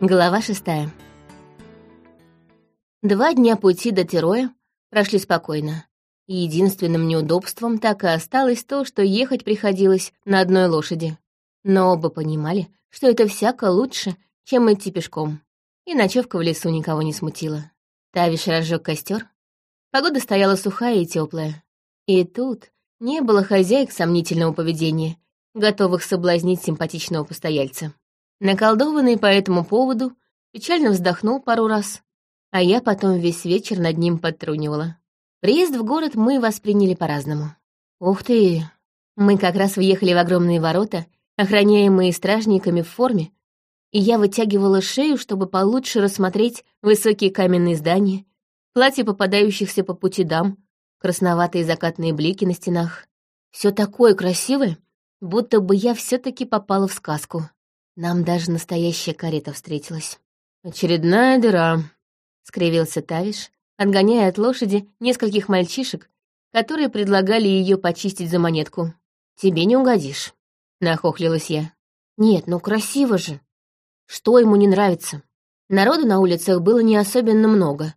Глава шестая. Два дня пути до Тероя прошли спокойно. И единственным неудобством так и осталось то, что ехать приходилось на одной лошади. Но оба понимали, что это всяко лучше, чем идти пешком. И ночевка в лесу никого не смутила. Тавиш разжег костер. Погода стояла сухая и теплая. И тут не было хозяек сомнительного поведения, готовых соблазнить симпатичного постояльца. Наколдованный по этому поводу печально вздохнул пару раз, а я потом весь вечер над ним подтрунивала. Приезд в город мы восприняли по-разному. Ух ты! Мы как раз въехали в огромные ворота, охраняемые стражниками в форме, и я вытягивала шею, чтобы получше рассмотреть высокие каменные здания, платья попадающихся по пути дам, красноватые закатные блики на стенах. Все такое красивое, будто бы я все таки попала в сказку. Нам даже настоящая карета встретилась. «Очередная дыра», — скривился Тавиш, отгоняя от лошади нескольких мальчишек, которые предлагали ее почистить за монетку. «Тебе не угодишь», — нахохлилась я. «Нет, ну красиво же. Что ему не нравится?» Народу на улицах было не особенно много,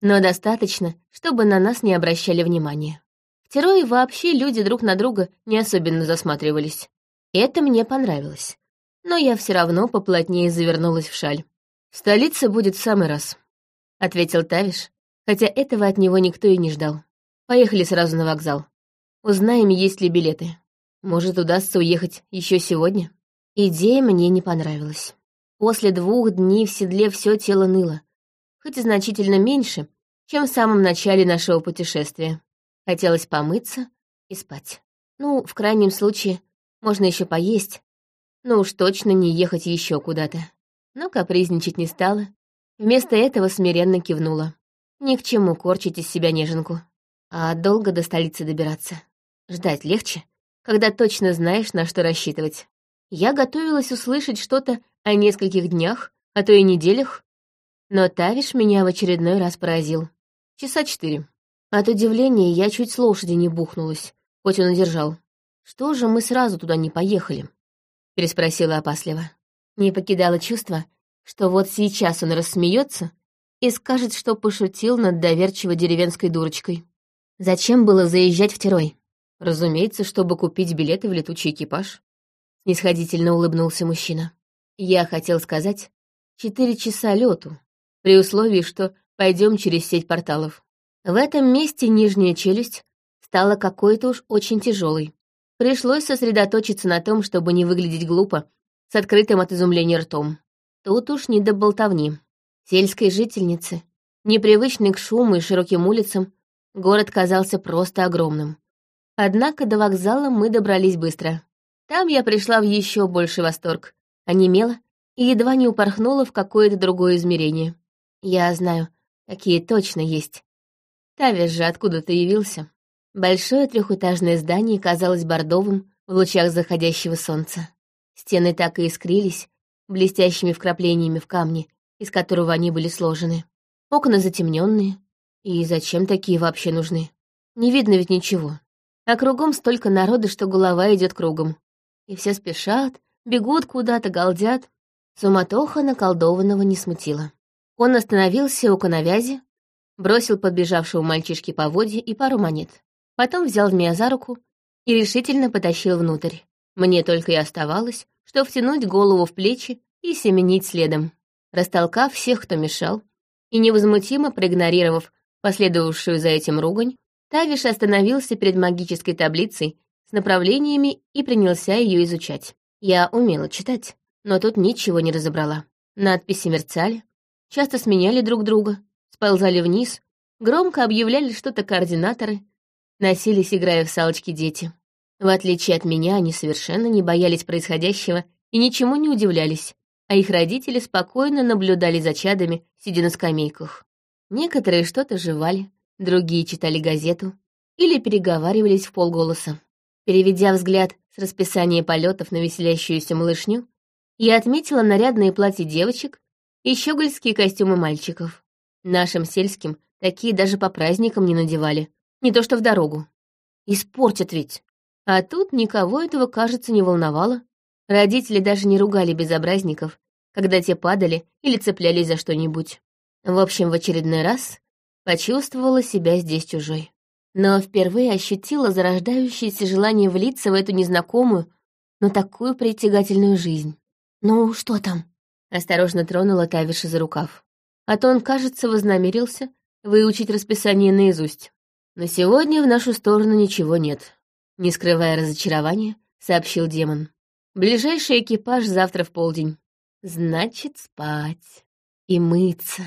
но достаточно, чтобы на нас не обращали внимания. В Терое вообще люди друг на друга не особенно засматривались. Это мне понравилось но я все равно поплотнее завернулась в шаль. «В столице будет в самый раз», — ответил Тавиш, хотя этого от него никто и не ждал. «Поехали сразу на вокзал. Узнаем, есть ли билеты. Может, удастся уехать еще сегодня?» Идея мне не понравилась. После двух дней в седле все тело ныло, хоть и значительно меньше, чем в самом начале нашего путешествия. Хотелось помыться и спать. Ну, в крайнем случае, можно еще поесть, но уж точно не ехать еще куда-то. Но капризничать не стала. Вместо этого смиренно кивнула. Ни к чему корчить из себя неженку. А долго до столицы добираться. Ждать легче, когда точно знаешь, на что рассчитывать. Я готовилась услышать что-то о нескольких днях, а то и неделях. Но Тавиш меня в очередной раз поразил. Часа четыре. От удивления я чуть с лошади не бухнулась, хоть он и держал. Что же мы сразу туда не поехали? — переспросила опасливо. Не покидало чувство, что вот сейчас он рассмеется и скажет, что пошутил над доверчиво деревенской дурочкой. Зачем было заезжать в Терой? Разумеется, чтобы купить билеты в летучий экипаж. Снисходительно улыбнулся мужчина. Я хотел сказать, четыре часа лету, при условии, что пойдем через сеть порталов. В этом месте нижняя челюсть стала какой-то уж очень тяжелой. Пришлось сосредоточиться на том, чтобы не выглядеть глупо, с открытым от изумления ртом. Тут уж не до болтовни. Сельской жительницы, непривычной к шуму и широким улицам, город казался просто огромным. Однако до вокзала мы добрались быстро. Там я пришла в еще больший восторг, онемела и едва не упорхнула в какое-то другое измерение. Я знаю, какие точно есть. Тавиш же откуда-то явился. Большое трехэтажное здание казалось бордовым в лучах заходящего солнца. Стены так и искрились, блестящими вкраплениями в камне, из которого они были сложены. Окна затемненные. И зачем такие вообще нужны? Не видно ведь ничего. А кругом столько народа, что голова идет кругом. И все спешат, бегут куда-то, галдят. Суматоха наколдованного не смутила. Он остановился у коновязи, бросил подбежавшего мальчишке поводья и пару монет. Потом взял меня за руку и решительно потащил внутрь. Мне только и оставалось, что втянуть голову в плечи и семенить следом. Растолкав всех, кто мешал, и невозмутимо проигнорировав последовавшую за этим ругань, Тавиш остановился перед магической таблицей с направлениями и принялся ее изучать. Я умела читать, но тут ничего не разобрала. Надписи мерцали, часто сменяли друг друга, сползали вниз, громко объявляли что-то координаторы, носились, играя в салочки дети. В отличие от меня, они совершенно не боялись происходящего и ничему не удивлялись, а их родители спокойно наблюдали за чадами, сидя на скамейках. Некоторые что-то жевали, другие читали газету или переговаривались в полголоса. Переведя взгляд с расписания полетов на веселящуюся малышню, я отметила нарядные платья девочек и щегольские костюмы мальчиков. Нашим сельским такие даже по праздникам не надевали, не то что в дорогу. Испортят ведь. А тут никого этого, кажется, не волновало. Родители даже не ругали безобразников, когда те падали или цеплялись за что-нибудь. В общем, в очередной раз почувствовала себя здесь чужой. Но впервые ощутила зарождающееся желание влиться в эту незнакомую, но такую притягательную жизнь. «Ну, что там?» — осторожно тронула Тавиша за рукав. А то он, кажется, вознамерился выучить расписание наизусть. «На сегодня в нашу сторону ничего нет», — не скрывая разочарования, сообщил демон. «Ближайший экипаж завтра в полдень. Значит, спать и мыться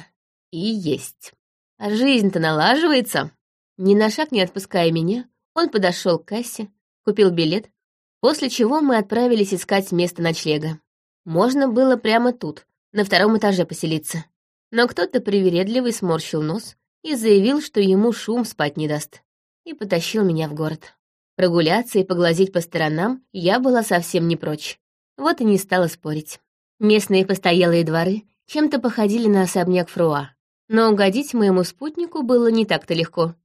и есть. А жизнь-то налаживается». Ни на шаг не отпуская меня, он подошел к кассе, купил билет, после чего мы отправились искать место ночлега. Можно было прямо тут, на втором этаже поселиться. Но кто-то привередливый сморщил нос и заявил, что ему шум спать не даст, и потащил меня в город. Прогуляться и поглазеть по сторонам я была совсем не прочь. Вот и не стала спорить. Местные постоялые дворы чем-то походили на особняк Фруа. Но угодить моему спутнику было не так-то легко.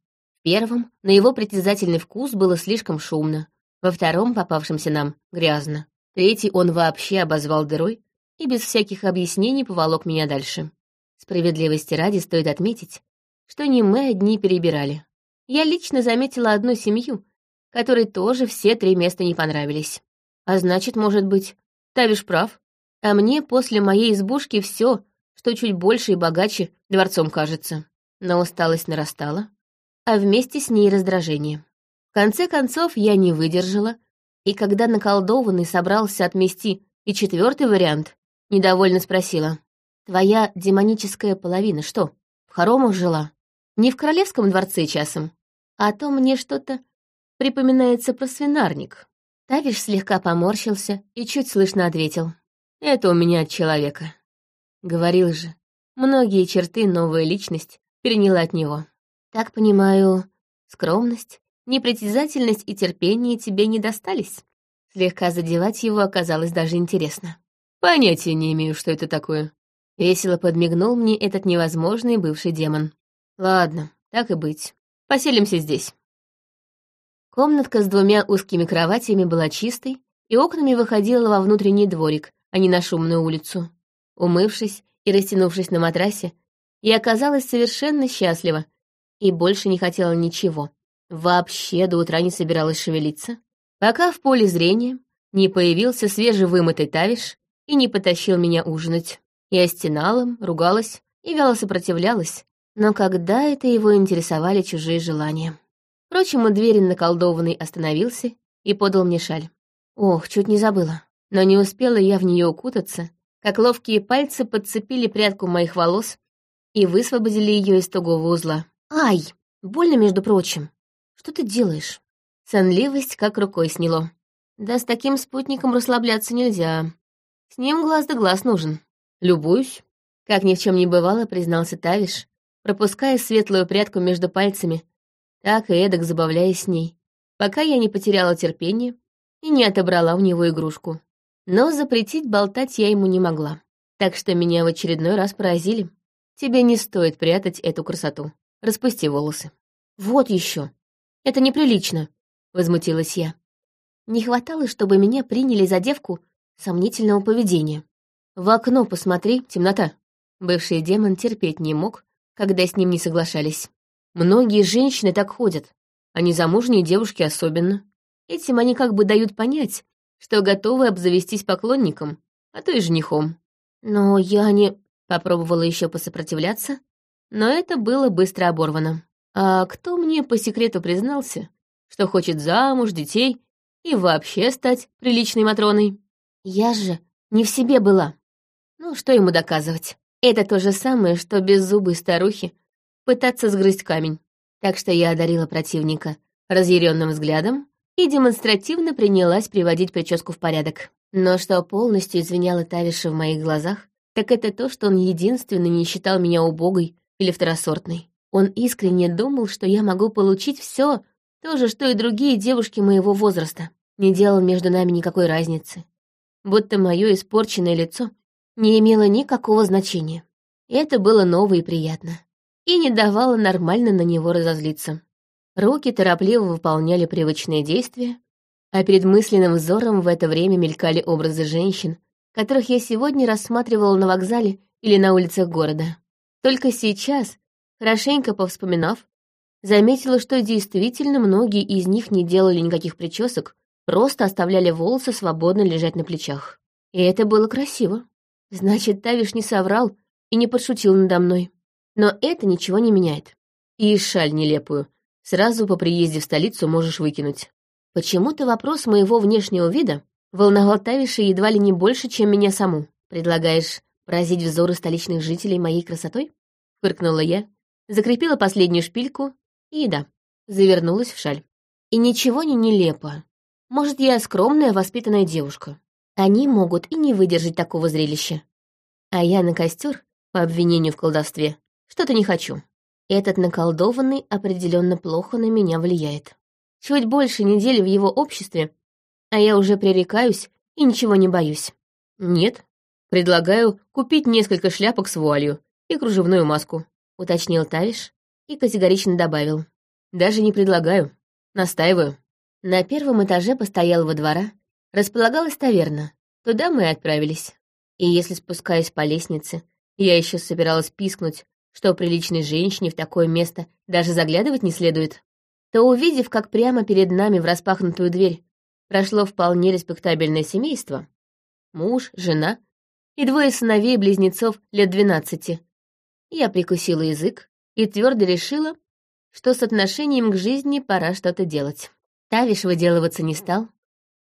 Первым на его притязательный вкус было слишком шумно, во втором, попавшемся нам, грязно. Третий он вообще обозвал дырой и без всяких объяснений поволок меня дальше. Справедливости ради стоит отметить, что не мы одни перебирали. Я лично заметила одну семью, которой тоже все три места не понравились. А значит, может быть, Тавиш прав. А мне после моей избушки все, что чуть больше и богаче, дворцом кажется. Но усталость нарастала, а вместе с ней раздражение. В конце концов, я не выдержала, и когда наколдованный собрался отмести и четвертый вариант, недовольно спросила. «Твоя демоническая половина что, в хоромах жила? Не в королевском дворце часом? А то мне что-то припоминается про свинарник». Тавиш слегка поморщился и чуть слышно ответил. «Это у меня от человека». Говорил же, многие черты новая личность переняла от него. Так понимаю, скромность, непритязательность и терпение тебе не достались? Слегка задевать его оказалось даже интересно. Понятия не имею, что это такое. Весело подмигнул мне этот невозможный бывший демон. Ладно, так и быть. Поселимся здесь. Комнатка с двумя узкими кроватями была чистой и окнами выходила во внутренний дворик, а не на шумную улицу. Умывшись и растянувшись на матрасе, я оказалась совершенно счастлива и больше не хотела ничего. Вообще до утра не собиралась шевелиться, пока в поле зрения не появился свежевымытый тавиш и не потащил меня ужинать. Я стенала, ругалась и вяло сопротивлялась, но когда это его интересовали чужие желания? Впрочем, у двери наколдованный остановился и подал мне шаль. Ох, чуть не забыла. Но не успела я в нее укутаться, как ловкие пальцы подцепили прядку моих волос и высвободили ее из тугого узла. «Ай! Больно, между прочим. Что ты делаешь?» Сонливость как рукой сняло. Да с таким спутником расслабляться нельзя. С ним глаз да глаз нужен. Любуюсь. Как ни в чем не бывало, признался Тавиш, пропуская светлую прядку между пальцами, так и эдак забавляясь с ней, пока я не потеряла терпение и не отобрала у него игрушку. Но запретить болтать я ему не могла. Так что меня в очередной раз поразили. Тебе не стоит прятать эту красоту. Распусти волосы. Вот еще. Это неприлично, возмутилась я. Не хватало, чтобы меня приняли за девку сомнительного поведения. В окно посмотри, темнота. Бывший демон терпеть не мог, когда с ним не соглашались. Многие женщины так ходят, а незамужние девушки особенно. Этим они как бы дают понять, что готовы обзавестись поклонником, а то и женихом. Но я не... Попробовала еще посопротивляться, но это было быстро оборвано. А кто мне по секрету признался, что хочет замуж, детей и вообще стать приличной Матроной? Я же не в себе была. Ну, что ему доказывать? Это то же самое, что без зубы старухи пытаться сгрызть камень. Так что я одарила противника разъяренным взглядом и демонстративно принялась приводить прическу в порядок. Но что полностью извиняло Тавиша в моих глазах, так это то, что он единственный не считал меня убогой или второсортной. Он искренне думал, что я могу получить все, то же, что и другие девушки моего возраста. Не делал между нами никакой разницы. Будто мое испорченное лицо не имело никакого значения. Это было ново и приятно. И не давало нормально на него разозлиться. Руки торопливо выполняли привычные действия, а перед мысленным взором в это время мелькали образы женщин, которых я сегодня рассматривала на вокзале или на улицах города. Только сейчас, хорошенько повспоминав, заметила, что действительно многие из них не делали никаких причесок, просто оставляли волосы свободно лежать на плечах. И это было красиво. Значит, Тавиш не соврал и не подшутил надо мной. Но это ничего не меняет. И шаль нелепую. Сразу по приезде в столицу можешь выкинуть. Почему-то вопрос моего внешнего вида волновал Тавиша едва ли не больше, чем меня саму. Предлагаешь поразить взоры столичных жителей моей красотой? Фыркнула я, закрепила последнюю шпильку и, да, завернулась в шаль. И ничего не нелепо. Может, я скромная, воспитанная девушка. Они могут и не выдержать такого зрелища. А я на костер, по обвинению в колдовстве, что-то не хочу. Этот наколдованный определенно плохо на меня влияет. Чуть больше недели в его обществе, а я уже пререкаюсь и ничего не боюсь. Нет, предлагаю купить несколько шляпок с вуалью и кружевную маску, уточнил Тавиш и категорично добавил. Даже не предлагаю, настаиваю. На первом этаже постоялого двора располагалась таверна. Туда мы и отправились. И если, спускаясь по лестнице, я еще собиралась пискнуть, что приличной женщине в такое место даже заглядывать не следует, то, увидев, как прямо перед нами в распахнутую дверь прошло вполне респектабельное семейство, муж, жена и двое сыновей-близнецов лет двенадцати, я прикусила язык и твердо решила, что с отношением к жизни пора что-то делать. Тавиш выделываться не стал.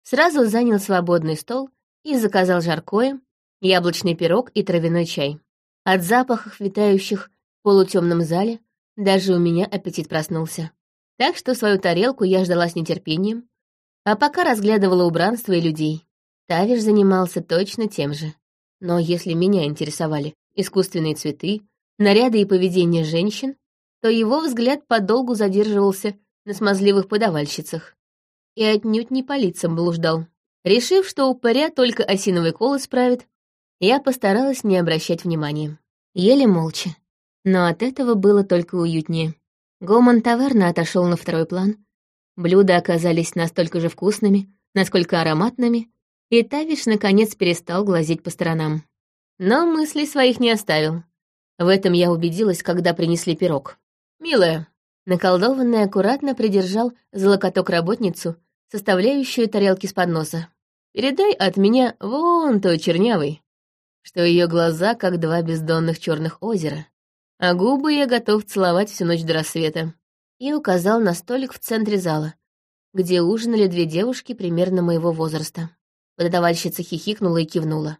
Сразу занял свободный стол и заказал жаркое, яблочный пирог и травяной чай. От запахов, витающих в полутемном зале, даже у меня аппетит проснулся. Так что свою тарелку я ждала с нетерпением, а пока разглядывала убранство и людей. Тавиш занимался точно тем же. Но если меня интересовали искусственные цветы, наряды и поведение женщин, то его взгляд подолгу задерживался на смазливых подавальщицах. И отнюдь не по лицам блуждал. Решив, что упыря только осиновый кол исправит, я постаралась не обращать внимания. Еле молча. Но от этого было только уютнее. Гомон таверна отошел на второй план. Блюда оказались настолько же вкусными, насколько ароматными, и Тавиш наконец перестал глазеть по сторонам. Но мыслей своих не оставил. В этом я убедилась, когда принесли пирог. «Милая, Наколдованный аккуратно придержал за локоток работницу, составляющую тарелки с подноса. «Передай от меня вон той чернявой, что ее глаза как два бездонных черных озера, а губы я готов целовать всю ночь до рассвета». И указал на столик в центре зала, где ужинали две девушки примерно моего возраста. Подавальщица хихикнула и кивнула.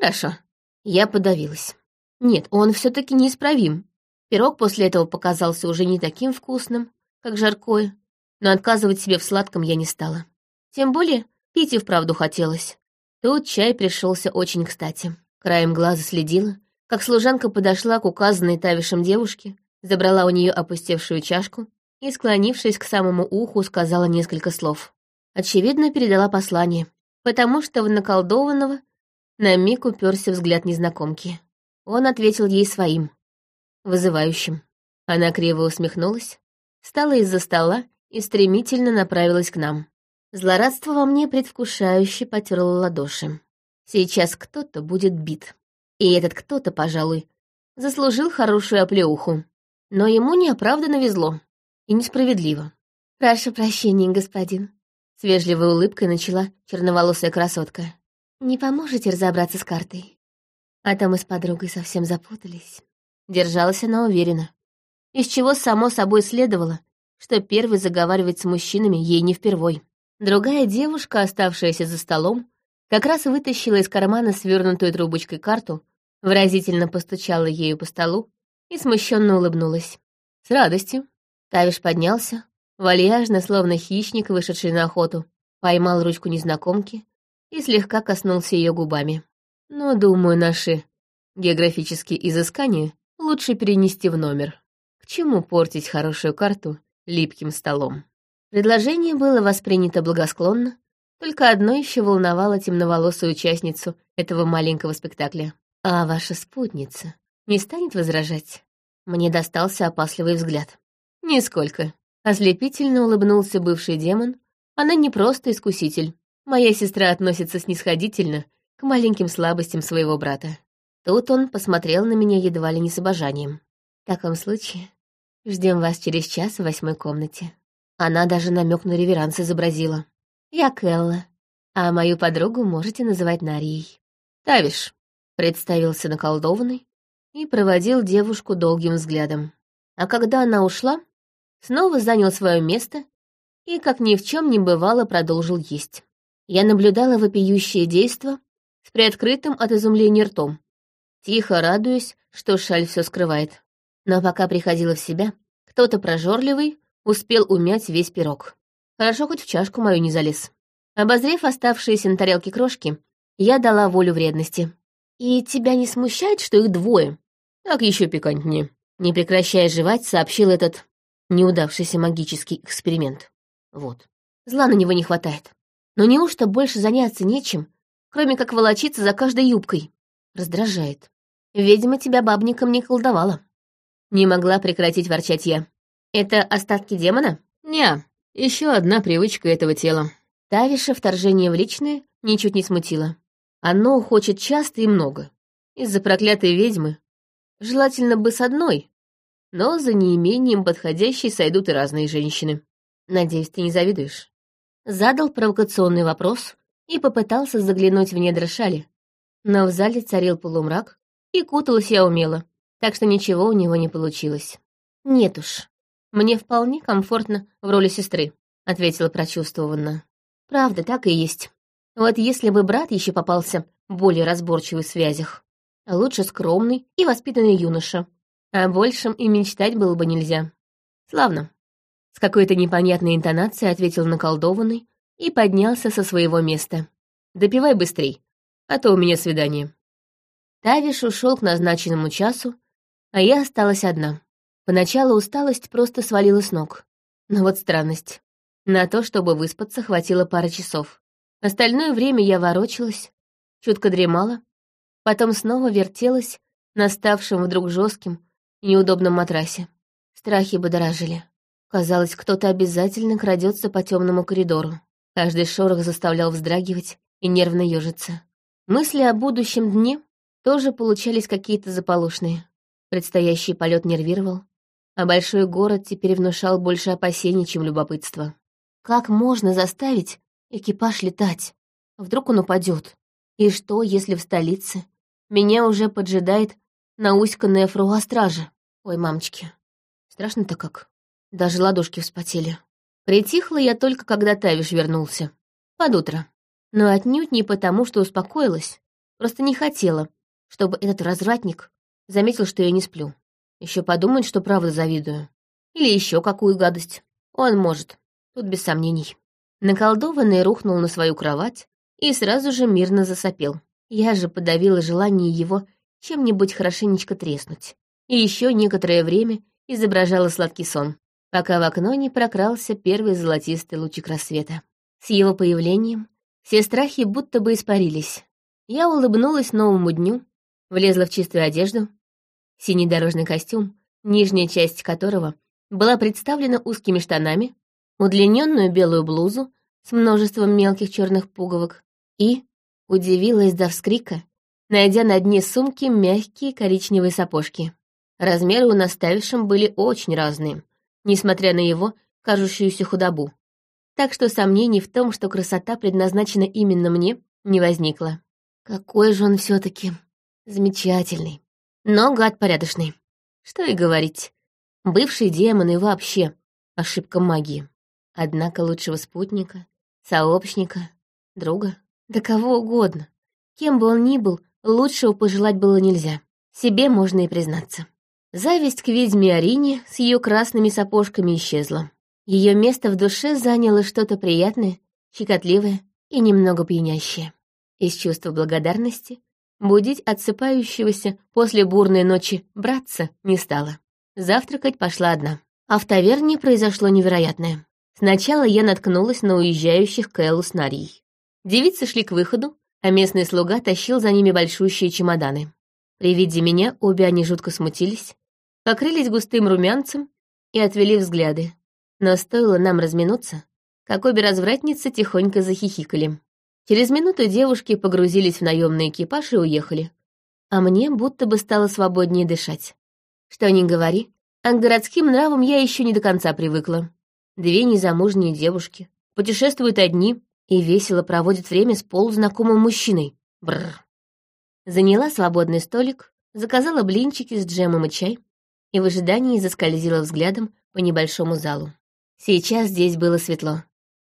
«Хорошо». Я подавилась. Нет, он все таки неисправим. Пирог после этого показался уже не таким вкусным, как жаркое, но отказывать себе в сладком я не стала. Тем более пить и вправду хотелось. Тут чай пришелся очень кстати. Краем глаза следила, как служанка подошла к указанной Тавишем девушке, забрала у нее опустевшую чашку и, склонившись к самому уху, сказала несколько слов. Очевидно, передала послание, потому что в наколдованного на миг уперся взгляд незнакомки. Он ответил ей своим, вызывающим. Она криво усмехнулась, встала из-за стола и стремительно направилась к нам. Злорадство во мне предвкушающе потерло ладоши. Сейчас кто-то будет бит. И этот кто-то, пожалуй, заслужил хорошую оплеуху. Но ему неоправданно везло. И несправедливо. «Прошу прощения, господин», — с вежливой улыбкой начала черноволосая красотка. «Не поможете разобраться с картой? А то мы с подругой совсем запутались». Держалась она уверенно. Из чего само собой следовало, что первый заговаривать с мужчинами ей не впервой. Другая девушка, оставшаяся за столом, как раз вытащила из кармана свернутую трубочкой карту, выразительно постучала ею по столу и смущенно улыбнулась. С радостью. Тавиш поднялся, вальяжно, словно хищник, вышедший на охоту, поймал ручку незнакомки и слегка коснулся ее губами. Но, думаю, наши географические изыскания лучше перенести в номер. К чему портить хорошую карту липким столом? Предложение было воспринято благосклонно, только одно еще волновало темноволосую участницу этого маленького спектакля. А ваша спутница не станет возражать? Мне достался опасливый взгляд. Нисколько. Ослепительно улыбнулся бывший демон. Она не просто искуситель. Моя сестра относится снисходительно к маленьким слабостям своего брата. Тут он посмотрел на меня едва ли не с обожанием. В таком случае ждем вас через час в восьмой комнате. Она даже намек на реверанс изобразила. Я Келла, а мою подругу можете называть Нарией. Тавиш, представился наколдованный и проводил девушку долгим взглядом. А когда она ушла, снова занял свое место и, как ни в чем не бывало, продолжил есть. Я наблюдала вопиющее действо с приоткрытым от изумления ртом, тихо радуясь, что шаль все скрывает. Но пока приходила в себя, кто-то прожорливый успел умять весь пирог. Хорошо, хоть в чашку мою не залез. Обозрев оставшиеся на тарелке крошки, я дала волю вредности. «И тебя не смущает, что их двое?» «Так еще пикантнее», — не прекращая жевать, сообщил этот неудавшийся магический эксперимент. Вот. Зла на него не хватает. Но неужто больше заняться нечем, кроме как волочиться за каждой юбкой? Раздражает. Ведьма тебя бабником не колдовала. Не могла прекратить ворчать я. Это остатки демона? Не, еще одна привычка этого тела. Тавиша вторжение в личное ничуть не смутило. Оно хочет часто и много. Из-за проклятой ведьмы. Желательно бы с одной, но за неимением подходящей сойдут и разные женщины. Надеюсь, ты не завидуешь. Задал провокационный вопрос и попытался заглянуть в недра шали. Но в зале царил полумрак, и куталась я умело, так что ничего у него не получилось. Нет уж, мне вполне комфортно в роли сестры, ответила прочувствованно. Правда, так и есть. Вот если бы брат еще попался более разборчивый в связях, а лучше скромный и воспитанный юноша, о большем и мечтать было бы нельзя. Славно. С какой-то непонятной интонацией ответил наколдованный и поднялся со своего места. «Допивай быстрей, а то у меня свидание». Тавиш ушел к назначенному часу, а я осталась одна. Поначалу усталость просто свалила с ног. Но вот странность. На то, чтобы выспаться, хватило пары часов. Остальное время я ворочалась, чутко дремала, потом снова вертелась на ставшем вдруг жестким и неудобном матрасе. Страхи будоражили. Казалось, кто-то обязательно крадется по темному коридору. Каждый шорох заставлял вздрагивать и нервно ежиться. Мысли о будущем дне тоже получались какие-то заполошные. Предстоящий полет нервировал, а большой город теперь внушал больше опасений, чем любопытства. Как можно заставить экипаж летать? Вдруг он упадет? И что, если в столице меня уже поджидает науськанная фруа стража? Ой, мамочки, страшно-то как. Даже ладошки вспотели. Притихла я только, когда Тавиш вернулся. Под утро. Но отнюдь не потому, что успокоилась. Просто не хотела, чтобы этот развратник заметил, что я не сплю. Еще подумает, что правда завидую. Или еще какую гадость. Он может. Тут без сомнений. Наколдованный рухнул на свою кровать и сразу же мирно засопел. Я же подавила желание его чем-нибудь хорошенечко треснуть. И еще некоторое время изображала сладкий сон пока в окно не прокрался первый золотистый лучик рассвета. С его появлением все страхи будто бы испарились. Я улыбнулась новому дню, влезла в чистую одежду, синий дорожный костюм, нижняя часть которого была представлена узкими штанами, удлиненную белую блузу с множеством мелких черных пуговок и удивилась до вскрика, найдя на дне сумки мягкие коричневые сапожки. Размеры у наставившим были очень разные, несмотря на его кажущуюся худобу. Так что сомнений в том, что красота предназначена именно мне, не возникло. Какой же он все таки замечательный. Но гад порядочный. Что и говорить. Бывший демон и вообще ошибка магии. Однако лучшего спутника, сообщника, друга, да кого угодно, кем бы он ни был, лучшего пожелать было нельзя. Себе можно и признаться. Зависть к ведьме Арине с ее красными сапожками исчезла. Ее место в душе заняло что-то приятное, щекотливое и немного пьянящее. Из чувства благодарности будить отсыпающегося после бурной ночи братца не стала. Завтракать пошла одна. А в таверне произошло невероятное. Сначала я наткнулась на уезжающих Кэллу с Нарией. Девицы шли к выходу, а местный слуга тащил за ними большущие чемоданы. При виде меня обе они жутко смутились, покрылись густым румянцем и отвели взгляды. Но стоило нам разминуться, как обе развратницы тихонько захихикали. Через минуту девушки погрузились в наемный экипаж и уехали. А мне будто бы стало свободнее дышать. Что ни говори, а к городским нравам я еще не до конца привыкла. Две незамужние девушки путешествуют одни и весело проводят время с полузнакомым мужчиной. Бррр. Заняла свободный столик, заказала блинчики с джемом и чай и в ожидании заскользила взглядом по небольшому залу. Сейчас здесь было светло.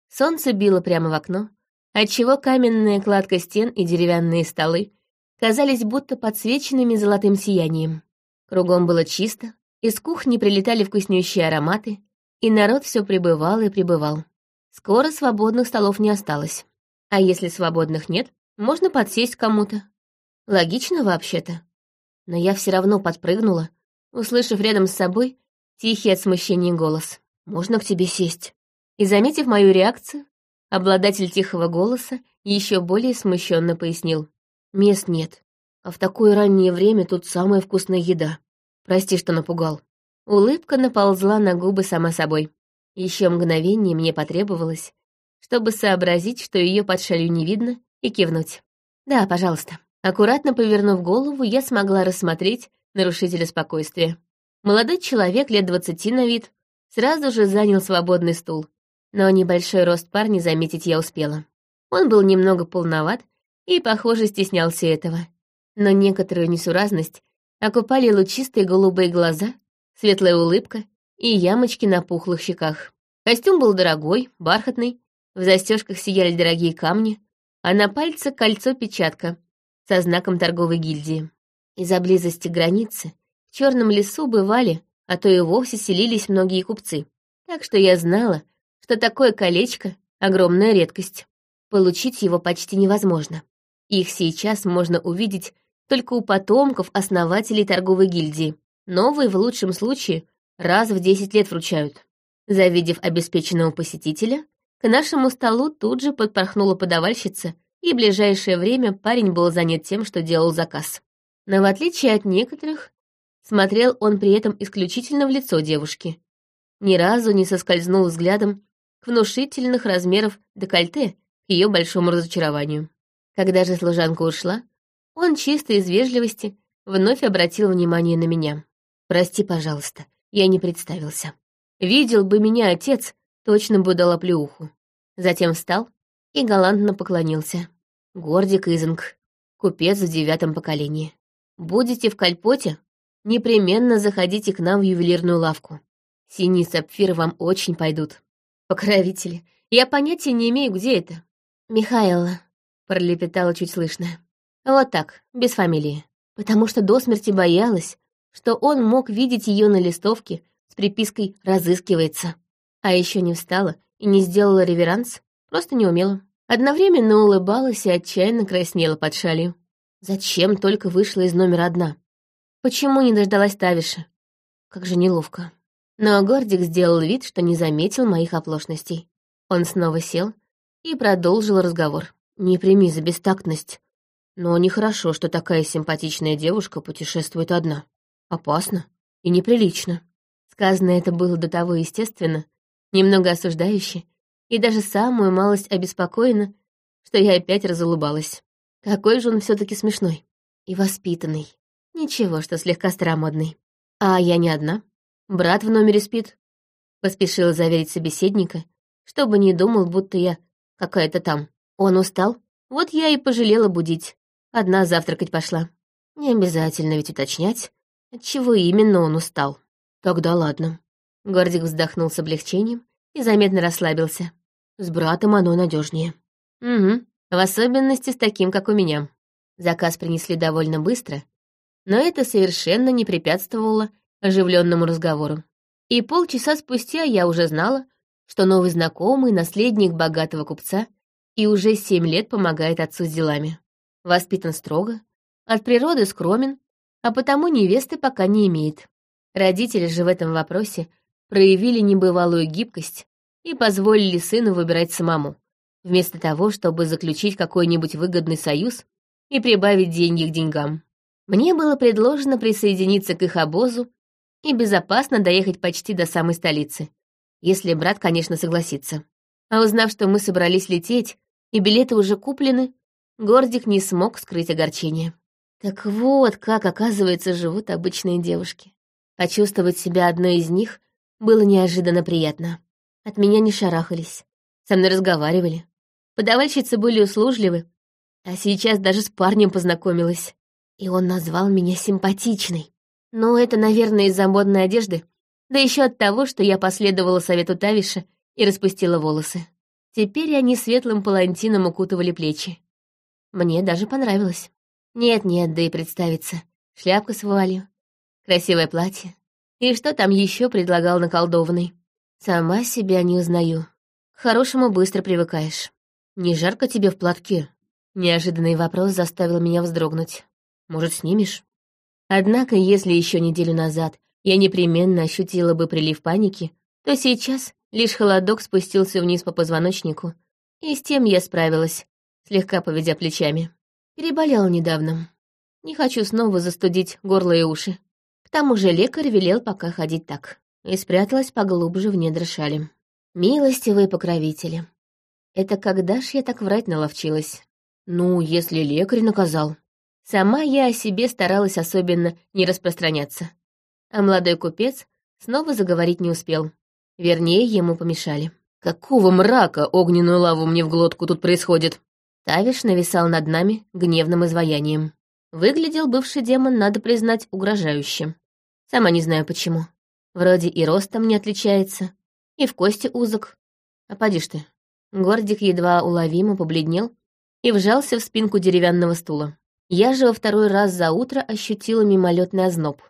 Солнце било прямо в окно, отчего каменная кладка стен и деревянные столы казались будто подсвеченными золотым сиянием. Кругом было чисто, из кухни прилетали вкуснющие ароматы, и народ все прибывал и прибывал. Скоро свободных столов не осталось. А если свободных нет, можно подсесть кому-то. Логично вообще-то. Но я все равно подпрыгнула, услышав рядом с собой тихий от смущения голос. «Можно к тебе сесть?» И, заметив мою реакцию, обладатель тихого голоса еще более смущенно пояснил. «Мест нет, а в такое раннее время тут самая вкусная еда. Прости, что напугал». Улыбка наползла на губы сама собой. Еще мгновение мне потребовалось, чтобы сообразить, что ее под шалью не видно, и кивнуть. «Да, пожалуйста». Аккуратно повернув голову, я смогла рассмотреть нарушителя спокойствия. Молодой человек лет двадцати на вид сразу же занял свободный стул, но небольшой рост парня заметить я успела. Он был немного полноват и, похоже, стеснялся этого. Но некоторую несуразность окупали лучистые голубые глаза, светлая улыбка и ямочки на пухлых щеках. Костюм был дорогой, бархатный, в застежках сияли дорогие камни, а на пальце кольцо-печатка — со знаком торговой гильдии. Из-за близости границы в черном лесу бывали, а то и вовсе селились многие купцы. Так что я знала, что такое колечко — огромная редкость. Получить его почти невозможно. Их сейчас можно увидеть только у потомков основателей торговой гильдии. Новые в лучшем случае раз в 10 лет вручают. Завидев обеспеченного посетителя, к нашему столу тут же подпорхнула подавальщица и ближайшее время парень был занят тем, что делал заказ. Но в отличие от некоторых, смотрел он при этом исключительно в лицо девушки. Ни разу не соскользнул взглядом к внушительных размеров декольте к ее большому разочарованию. Когда же служанка ушла, он чисто из вежливости вновь обратил внимание на меня. «Прости, пожалуйста, я не представился. Видел бы меня отец, точно бы дал оплеуху». Затем встал и галантно поклонился. Гордик Изинг, купец в девятом поколении. Будете в Кальпоте? Непременно заходите к нам в ювелирную лавку. Синие сапфиры вам очень пойдут. Покровители, я понятия не имею, где это. Михаила, пролепетала чуть слышно. Вот так, без фамилии. Потому что до смерти боялась, что он мог видеть ее на листовке с припиской «разыскивается». А еще не встала и не сделала реверанс, Просто не умела. Одновременно улыбалась и отчаянно краснела под шалью. Зачем только вышла из номера одна? Почему не дождалась Тавиша? Как же неловко. Но Гордик сделал вид, что не заметил моих оплошностей. Он снова сел и продолжил разговор. «Не прими за бестактность. Но нехорошо, что такая симпатичная девушка путешествует одна. Опасно и неприлично». Сказано это было до того естественно, немного осуждающе и даже самую малость обеспокоена, что я опять разулыбалась. Какой же он все таки смешной и воспитанный. Ничего, что слегка старомодный. А я не одна. Брат в номере спит. Поспешила заверить собеседника, чтобы не думал, будто я какая-то там. Он устал, вот я и пожалела будить. Одна завтракать пошла. Не обязательно ведь уточнять, от чего именно он устал. Тогда ладно. Гордик вздохнул с облегчением и заметно расслабился. С братом оно надежнее. Угу, в особенности с таким, как у меня. Заказ принесли довольно быстро, но это совершенно не препятствовало оживленному разговору. И полчаса спустя я уже знала, что новый знакомый — наследник богатого купца и уже семь лет помогает отцу с делами. Воспитан строго, от природы скромен, а потому невесты пока не имеет. Родители же в этом вопросе проявили небывалую гибкость и позволили сыну выбирать самому, вместо того, чтобы заключить какой-нибудь выгодный союз и прибавить деньги к деньгам. Мне было предложено присоединиться к их обозу и безопасно доехать почти до самой столицы, если брат, конечно, согласится. А узнав, что мы собрались лететь, и билеты уже куплены, Гордик не смог скрыть огорчение. Так вот, как, оказывается, живут обычные девушки. Почувствовать себя одной из них было неожиданно приятно. От меня не шарахались, со мной разговаривали. Подавальщицы были услужливы, а сейчас даже с парнем познакомилась. И он назвал меня симпатичной. Но это, наверное, из-за модной одежды, да еще от того, что я последовала совету Тавиша и распустила волосы. Теперь они светлым палантином укутывали плечи. Мне даже понравилось. Нет-нет, да и представиться. Шляпка с вуалью, красивое платье. И что там еще предлагал наколдованный? Сама себя не узнаю. К хорошему быстро привыкаешь. Не жарко тебе в платке? Неожиданный вопрос заставил меня вздрогнуть. Может, снимешь? Однако, если еще неделю назад я непременно ощутила бы прилив паники, то сейчас лишь холодок спустился вниз по позвоночнику, и с тем я справилась, слегка поведя плечами. Переболела недавно. Не хочу снова застудить горло и уши. К тому же лекарь велел пока ходить так. И спряталась поглубже в недра шали. Милостивые покровители. Это когда ж я так врать наловчилась? Ну, если лекарь наказал. Сама я о себе старалась особенно не распространяться. А молодой купец снова заговорить не успел. Вернее, ему помешали. «Какого мрака огненную лаву мне в глотку тут происходит?» Тавиш нависал над нами гневным изваянием. Выглядел бывший демон, надо признать, угрожающим. Сама не знаю почему. Вроде и ростом не отличается, и в кости узок. А поди ж ты. Гордик едва уловимо побледнел и вжался в спинку деревянного стула. Я же во второй раз за утро ощутила мимолетный озноб.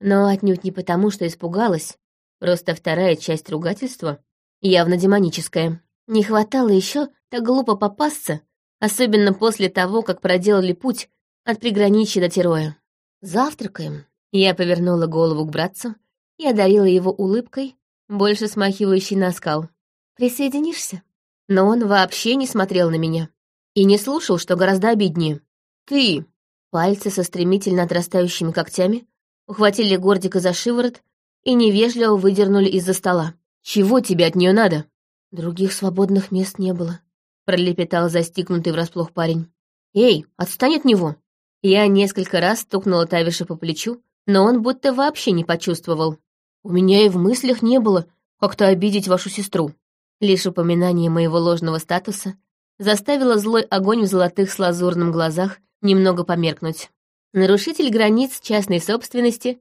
Но отнюдь не потому, что испугалась. Просто вторая часть ругательства явно демоническая. Не хватало еще так глупо попасться, особенно после того, как проделали путь от приграничья до Тероя. «Завтракаем». Я повернула голову к братцу и одарила его улыбкой, больше смахивающей на скал. «Присоединишься?» Но он вообще не смотрел на меня и не слушал, что гораздо обиднее. «Ты!» Пальцы со стремительно отрастающими когтями ухватили Гордика за шиворот и невежливо выдернули из-за стола. «Чего тебе от нее надо?» Других свободных мест не было, пролепетал застигнутый врасплох парень. «Эй, отстань от него!» Я несколько раз стукнула Тавиша по плечу, но он будто вообще не почувствовал. «У меня и в мыслях не было как-то обидеть вашу сестру». Лишь упоминание моего ложного статуса заставило злой огонь в золотых с лазурным глазах немного померкнуть. Нарушитель границ частной собственности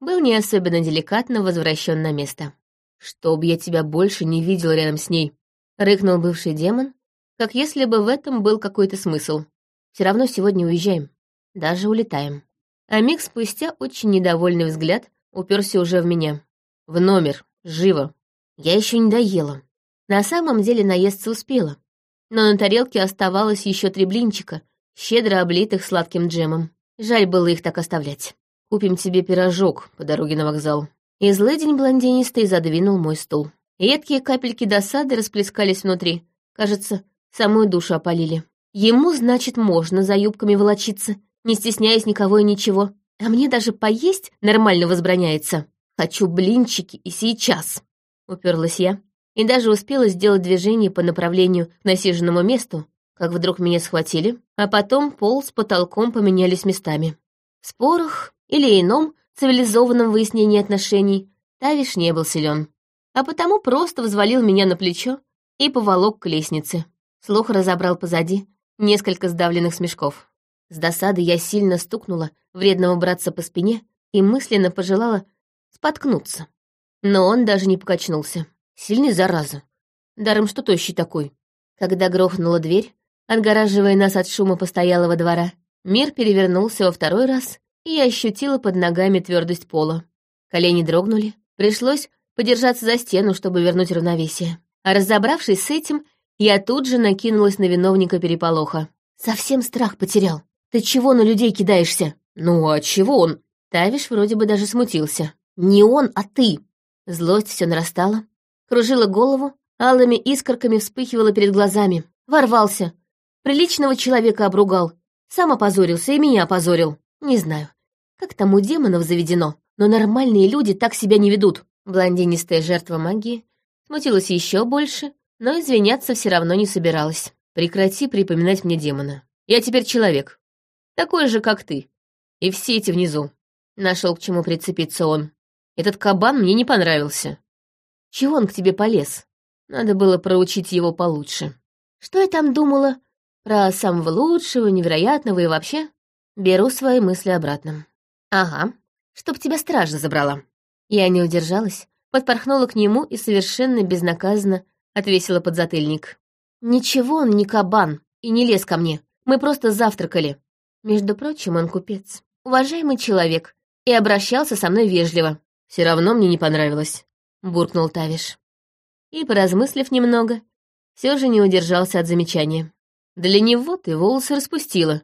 был не особенно деликатно возвращен на место. «Чтоб я тебя больше не видел рядом с ней», — рыкнул бывший демон, как если бы в этом был какой-то смысл. Все равно сегодня уезжаем. Даже улетаем. А миг спустя очень недовольный взгляд уперся уже в меня. В номер. Живо. Я еще не доела. На самом деле наесться успела. Но на тарелке оставалось еще три блинчика, щедро облитых сладким джемом. Жаль было их так оставлять. Купим тебе пирожок по дороге на вокзал. И злыдень блондинистый задвинул мой стул. Едкие капельки досады расплескались внутри. Кажется, самую душу опалили. Ему, значит, можно за юбками волочиться, не стесняясь никого и ничего. А мне даже поесть нормально возбраняется. Хочу блинчики и сейчас. Уперлась я. И даже успела сделать движение по направлению к насиженному месту, как вдруг меня схватили, а потом пол с потолком поменялись местами. В спорах или ином цивилизованном выяснении отношений Тавиш не был силен, а потому просто взвалил меня на плечо и поволок к лестнице. Слух разобрал позади несколько сдавленных смешков. С досады я сильно стукнула вредного братца по спине и мысленно пожелала споткнуться. Но он даже не покачнулся. Сильный зараза. Даром что тощий такой. Когда грохнула дверь, отгораживая нас от шума постоялого двора, мир перевернулся во второй раз, и я ощутила под ногами твердость пола. Колени дрогнули, пришлось подержаться за стену, чтобы вернуть равновесие. А разобравшись с этим, я тут же накинулась на виновника переполоха. Совсем страх потерял. Ты чего на людей кидаешься? Ну, а чего он? Тавиш вроде бы даже смутился. Не он, а ты. Злость все нарастала, кружила голову, алыми искорками вспыхивала перед глазами. Ворвался. Приличного человека обругал. Сам опозорился и меня опозорил. Не знаю, как там у демонов заведено, но нормальные люди так себя не ведут. Блондинистая жертва магии смутилась еще больше, но извиняться все равно не собиралась. Прекрати припоминать мне демона. Я теперь человек. Такой же, как ты. И все эти внизу. Нашел к чему прицепиться он. Этот кабан мне не понравился. Чего он к тебе полез? Надо было проучить его получше. Что я там думала? Про самого лучшего, невероятного и вообще? Беру свои мысли обратно. Ага, чтоб тебя стража забрала. Я не удержалась, подпорхнула к нему и совершенно безнаказанно отвесила подзатыльник. Ничего он не кабан и не лез ко мне. Мы просто завтракали. Между прочим, он купец. Уважаемый человек. И обращался со мной вежливо. Все равно мне не понравилось, буркнул Тавиш. И, поразмыслив немного, все же не удержался от замечания. Для него ты волосы распустила,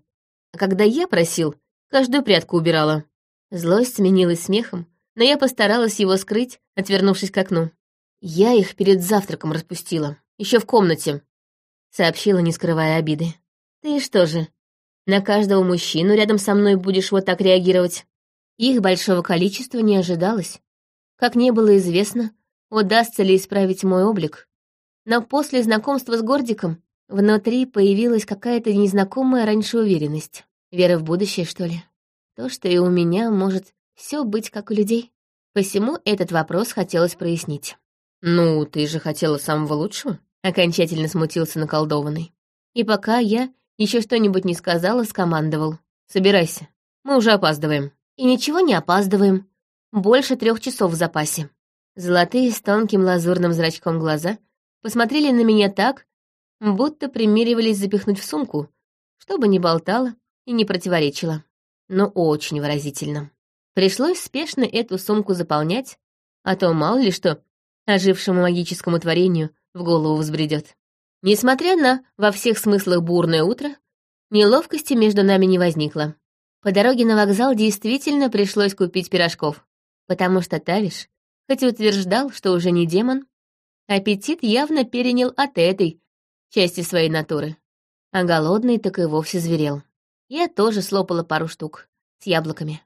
а когда я просил, каждую прядку убирала. Злость сменилась смехом, но я постаралась его скрыть, отвернувшись к окну. Я их перед завтраком распустила, еще в комнате, сообщила, не скрывая обиды. Ты что же, на каждого мужчину рядом со мной будешь вот так реагировать? Их большого количества не ожидалось. Как не было известно, удастся ли исправить мой облик. Но после знакомства с Гордиком внутри появилась какая-то незнакомая раньше уверенность. Вера в будущее, что ли? То, что и у меня может все быть как у людей. Посему этот вопрос хотелось прояснить. «Ну, ты же хотела самого лучшего?» Окончательно смутился наколдованный. И пока я еще что-нибудь не сказала, скомандовал. «Собирайся, мы уже опаздываем». «И ничего не опаздываем. Больше трех часов в запасе». Золотые с тонким лазурным зрачком глаза посмотрели на меня так, будто примеривались запихнуть в сумку, чтобы не болтала и не противоречила. Но очень выразительно. Пришлось спешно эту сумку заполнять, а то мало ли что ожившему магическому творению в голову взбредет. Несмотря на во всех смыслах бурное утро, неловкости между нами не возникло. По дороге на вокзал действительно пришлось купить пирожков, потому что Тавиш, хоть и утверждал, что уже не демон, аппетит явно перенял от этой части своей натуры, а голодный так и вовсе зверел. Я тоже слопала пару штук с яблоками.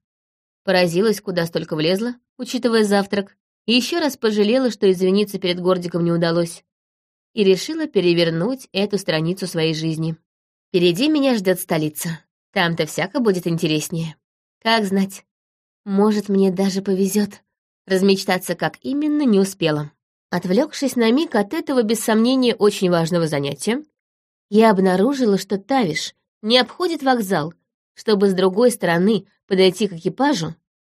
Поразилась, куда столько влезла, учитывая завтрак, и еще раз пожалела, что извиниться перед Гордиком не удалось, и решила перевернуть эту страницу своей жизни. Впереди меня ждет столица. Там-то всяко будет интереснее. Как знать. Может, мне даже повезет. Размечтаться, как именно, не успела. Отвлекшись на миг от этого, без сомнения, очень важного занятия, я обнаружила, что Тавиш не обходит вокзал, чтобы с другой стороны подойти к экипажу,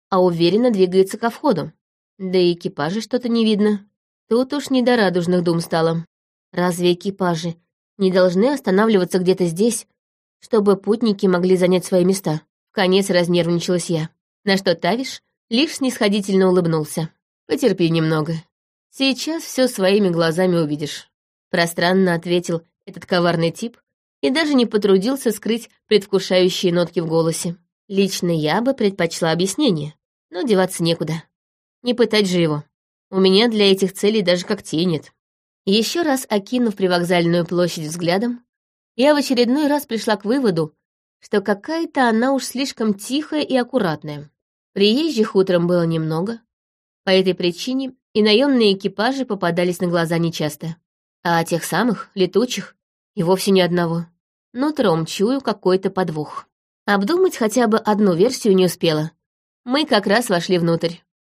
а уверенно двигается ко входу. Да и экипажа что-то не видно. Тут уж не до радужных дум стало. Разве экипажи не должны останавливаться где-то здесь, чтобы путники могли занять свои места? В конец разнервничалась я. На что Тавиш лишь снисходительно улыбнулся. «Потерпи немного. Сейчас все своими глазами увидишь», — пространно ответил этот коварный тип и даже не потрудился скрыть предвкушающие нотки в голосе. Лично я бы предпочла объяснение, но деваться некуда. Не пытать же его. У меня для этих целей даже когтей нет. Еще раз окинув привокзальную площадь взглядом, я в очередной раз пришла к выводу, что какая-то она уж слишком тихая и аккуратная. Приезжих утром было немного. По этой причине и наемные экипажи попадались на глаза нечасто. А тех самых, летучих, и вовсе ни одного. Но тром чую какой-то подвох. Обдумать хотя бы одну версию не успела. Мы как раз вошли внутрь.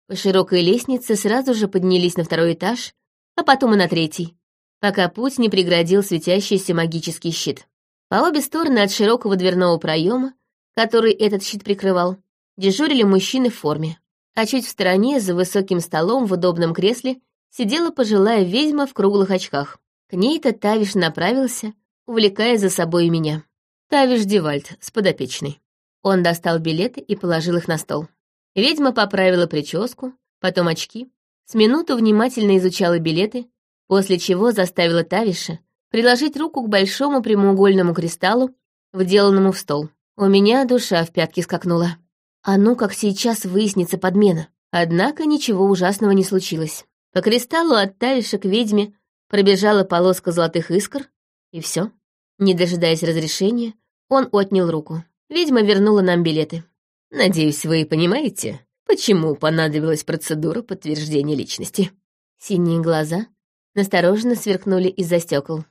По широкой лестнице сразу же поднялись на второй этаж, а потом и на третий, пока путь не преградил светящийся магический щит. По обе стороны от широкого дверного проема, который этот щит прикрывал, дежурили мужчины в форме, а чуть в стороне, за высоким столом в удобном кресле, сидела пожилая ведьма в круглых очках. К ней-то Тавиш направился, увлекая за собой меня. Тавиш Девальд с подопечной. Он достал билеты и положил их на стол. Ведьма поправила прическу, потом очки, с минуту внимательно изучала билеты, после чего заставила Тавиша приложить руку к большому прямоугольному кристаллу, вделанному в стол. У меня душа в пятки скакнула. А ну, как сейчас выяснится подмена. Однако ничего ужасного не случилось. По кристаллу от Тавиша к ведьме пробежала полоска золотых искр, и все. Не дожидаясь разрешения, он отнял руку. Ведьма вернула нам билеты. Надеюсь, вы понимаете, почему понадобилась процедура подтверждения личности. Синие глаза настороженно сверкнули из-за стекол.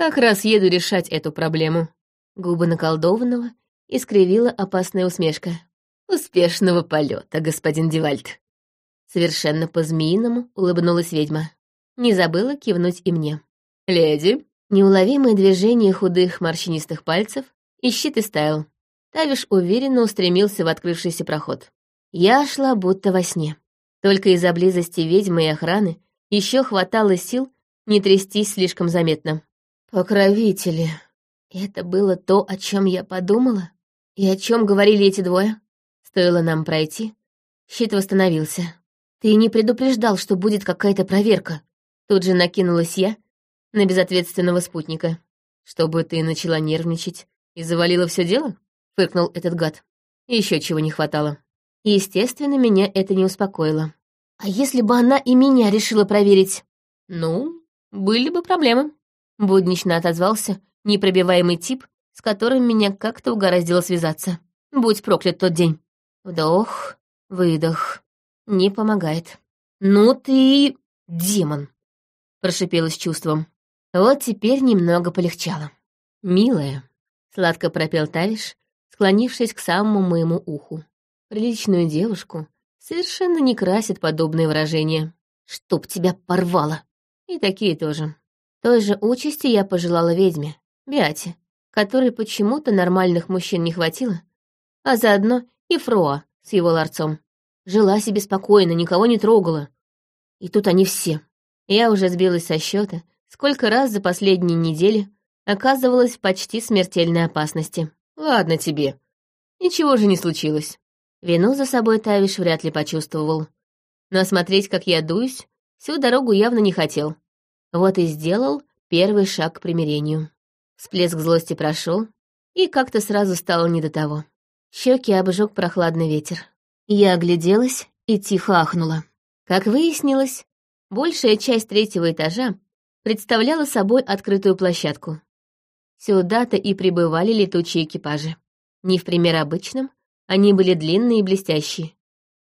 Как раз еду решать эту проблему». Губы наколдованного искривила опасная усмешка. «Успешного полета, господин Девальд!» Совершенно по-змеиному улыбнулась ведьма. Не забыла кивнуть и мне. «Леди!» Неуловимое движение худых морщинистых пальцев, и щит и стайл. Тавиш уверенно устремился в открывшийся проход. Я шла будто во сне. Только из-за близости ведьмы и охраны еще хватало сил не трястись слишком заметно. «Покровители!» Это было то, о чем я подумала? И о чем говорили эти двое? Стоило нам пройти. Щит восстановился. Ты не предупреждал, что будет какая-то проверка. Тут же накинулась я на безответственного спутника. Чтобы ты начала нервничать и завалила все дело? Фыркнул этот гад. Еще чего не хватало. Естественно, меня это не успокоило. А если бы она и меня решила проверить? Ну, были бы проблемы. Буднично отозвался непробиваемый тип, с которым меня как-то угораздило связаться. Будь проклят тот день. Вдох, выдох. Не помогает. «Ну ты демон!» — прошипела с чувством. Вот теперь немного полегчало. «Милая», — сладко пропел Тавиш, склонившись к самому моему уху. Приличную девушку совершенно не красит подобные выражения. «Чтоб тебя порвало!» И такие тоже. Той же участи я пожелала ведьме, Биате, которой почему-то нормальных мужчин не хватило, а заодно и Фроа с его ларцом. Жила себе спокойно, никого не трогала. И тут они все. Я уже сбилась со счета, сколько раз за последние недели оказывалась в почти смертельной опасности. Ладно тебе. Ничего же не случилось. Вину за собой Тавиш вряд ли почувствовал. Но смотреть, как я дуюсь, всю дорогу явно не хотел. Вот и сделал первый шаг к примирению. Всплеск злости прошел, и как-то сразу стало не до того. Щеки обжег прохладный ветер. Я огляделась и тихо ахнула. Как выяснилось, большая часть третьего этажа представляла собой открытую площадку. Сюда-то и прибывали летучие экипажи. Не в пример обычным, они были длинные и блестящие.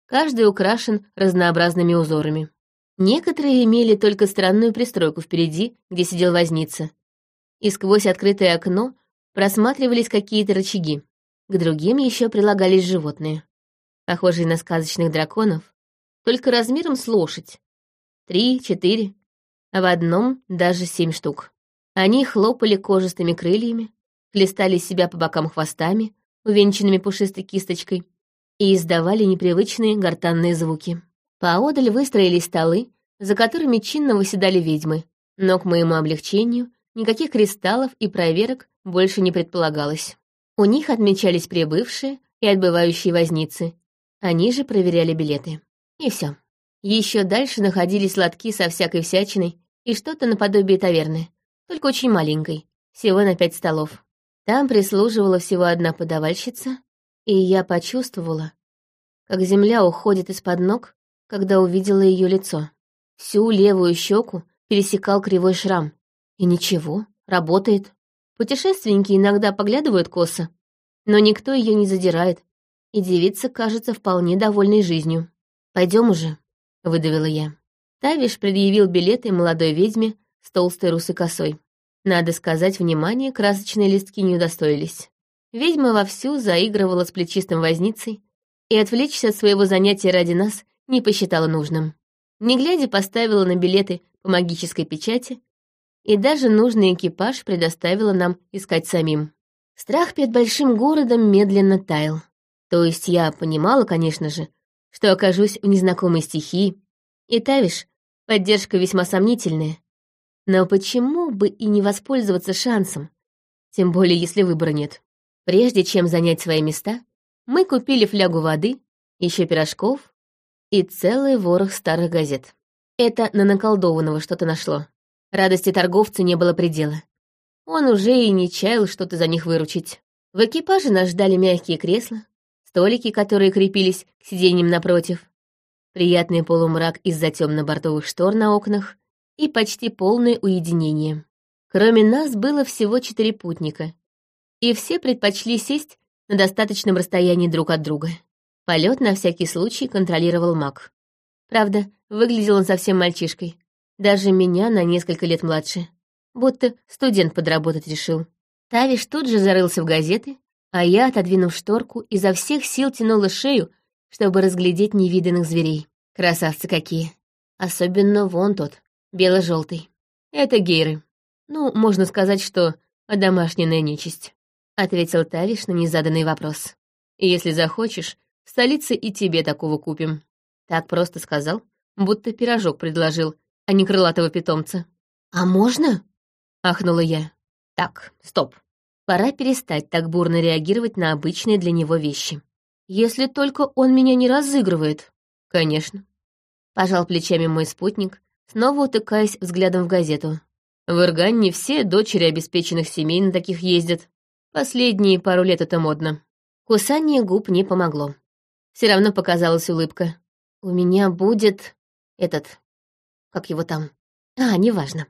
Каждый украшен разнообразными узорами. Некоторые имели только странную пристройку впереди, где сидел возница, и сквозь открытое окно просматривались какие-то рычаги. К другим еще прилагались животные, похожие на сказочных драконов, только размером с лошадь. Три, четыре, а в одном даже семь штук. Они хлопали кожистыми крыльями, хлестали себя по бокам хвостами, увенчанными пушистой кисточкой, и издавали непривычные гортанные звуки. Поодаль выстроились столы, за которыми чинно выседали ведьмы, но, к моему облегчению, Никаких кристаллов и проверок больше не предполагалось. У них отмечались прибывшие и отбывающие возницы. Они же проверяли билеты. И все. Еще дальше находились лотки со всякой всячиной и что-то наподобие таверны, только очень маленькой, всего на пять столов. Там прислуживала всего одна подавальщица, и я почувствовала, как земля уходит из-под ног, когда увидела ее лицо. Всю левую щеку пересекал кривой шрам, и ничего, работает. Путешественники иногда поглядывают косо, но никто ее не задирает, и девица кажется вполне довольной жизнью. Пойдем уже», — выдавила я. Тавиш предъявил билеты молодой ведьме с толстой русой косой. Надо сказать, внимание красочные листки не удостоились. Ведьма вовсю заигрывала с плечистым возницей и отвлечься от своего занятия ради нас не посчитала нужным. Не глядя, поставила на билеты по магической печати и даже нужный экипаж предоставила нам искать самим. Страх перед большим городом медленно таял. То есть я понимала, конечно же, что окажусь в незнакомой стихии, и Тавиш — поддержка весьма сомнительная. Но почему бы и не воспользоваться шансом, тем более если выбора нет? Прежде чем занять свои места, мы купили флягу воды, еще пирожков и целый ворох старых газет. Это на наколдованного что-то нашло. Радости торговца не было предела. Он уже и не чаял что-то за них выручить. В экипаже нас ждали мягкие кресла, столики, которые крепились к сиденьям напротив, приятный полумрак из-за темно-бортовых штор на окнах и почти полное уединение. Кроме нас было всего четыре путника, и все предпочли сесть на достаточном расстоянии друг от друга. Полет на всякий случай контролировал маг. Правда, выглядел он совсем мальчишкой, даже меня на несколько лет младше. будто студент подработать решил. Тавиш тут же зарылся в газеты, а я, отодвинув шторку, изо всех сил тянула шею, чтобы разглядеть невиданных зверей. Красавцы какие. Особенно вон тот, бело-желтый. Это гейры. Ну, можно сказать, что одомашненная нечисть, — ответил Тавиш на незаданный вопрос. Если захочешь, в столице и тебе такого купим. Так просто сказал, будто пирожок предложил, а не крылатого питомца. «А можно?» — ахнула я. «Так, стоп. Пора перестать так бурно реагировать на обычные для него вещи. Если только он меня не разыгрывает. Конечно. Пожал плечами мой спутник, снова утыкаясь взглядом в газету. В Иргане все дочери обеспеченных семей на таких ездят. Последние пару лет это модно. Кусание губ не помогло. Все равно показалась улыбка. У меня будет этот... Как его там? А, неважно.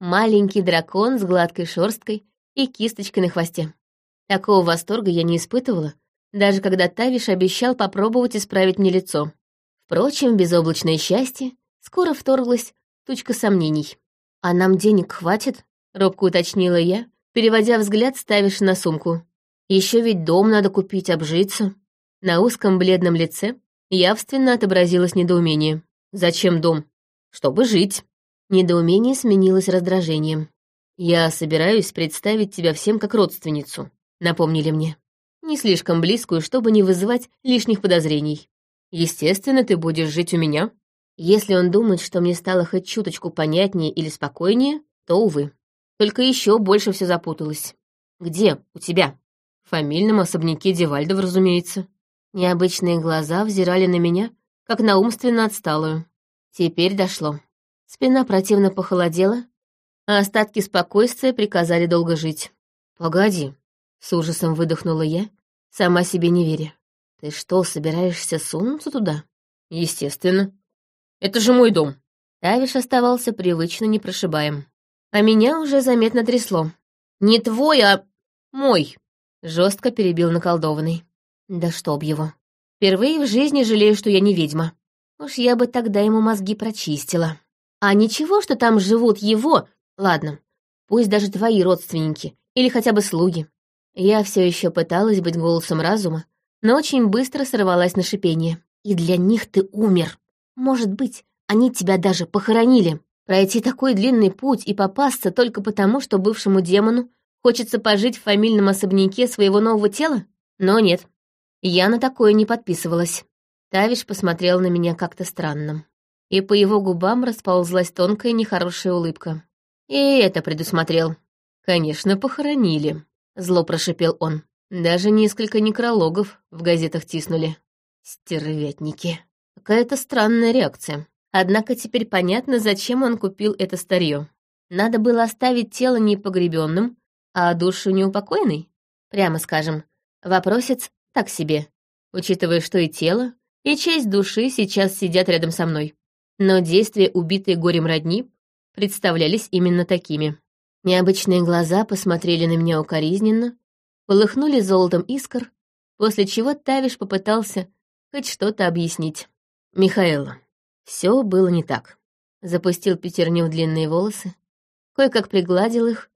Маленький дракон с гладкой шерсткой и кисточкой на хвосте. Такого восторга я не испытывала, даже когда Тавиш обещал попробовать исправить мне лицо. Впрочем, безоблачное счастье скоро вторглась тучка сомнений. «А нам денег хватит?» — робко уточнила я, переводя взгляд Ставиш на сумку. Еще ведь дом надо купить, обжиться». На узком бледном лице явственно отобразилось недоумение. «Зачем дом?» «Чтобы жить». Недоумение сменилось раздражением. «Я собираюсь представить тебя всем как родственницу», — напомнили мне. «Не слишком близкую, чтобы не вызывать лишних подозрений. Естественно, ты будешь жить у меня. Если он думает, что мне стало хоть чуточку понятнее или спокойнее, то, увы. Только еще больше все запуталось. Где? У тебя? В фамильном особняке Девальдов, разумеется. Необычные глаза взирали на меня, как на умственно отсталую. Теперь дошло. Спина противно похолодела, а остатки спокойствия приказали долго жить. «Погоди», — с ужасом выдохнула я, сама себе не веря. «Ты что, собираешься сунуться туда?» «Естественно. Это же мой дом». Тавиш оставался привычно непрошибаем. А меня уже заметно трясло. «Не твой, а мой», — жестко перебил наколдованный. «Да чтоб его. Впервые в жизни жалею, что я не ведьма. Уж я бы тогда ему мозги прочистила. А ничего, что там живут его Ладно, пусть даже твои родственники или хотя бы слуги. Я все еще пыталась быть голосом разума, но очень быстро сорвалась на шипение. И для них ты умер. Может быть, они тебя даже похоронили. Пройти такой длинный путь и попасться только потому, что бывшему демону хочется пожить в фамильном особняке своего нового тела? Но нет, я на такое не подписывалась. Тавиш посмотрел на меня как-то странно. И по его губам расползлась тонкая нехорошая улыбка. И это предусмотрел. Конечно, похоронили, зло прошипел он. Даже несколько некрологов в газетах тиснули. Стервятники. Какая-то странная реакция. Однако теперь понятно, зачем он купил это старье. Надо было оставить тело непогребенным, а душу неупокоенной? Прямо скажем, вопросец так себе, учитывая, что и тело, и часть души сейчас сидят рядом со мной. Но действия убитой горем родни представлялись именно такими. Необычные глаза посмотрели на меня укоризненно, полыхнули золотом искр, после чего Тавиш попытался хоть что-то объяснить. «Михаэла, все было не так». Запустил пятерню в длинные волосы, кое-как пригладил их,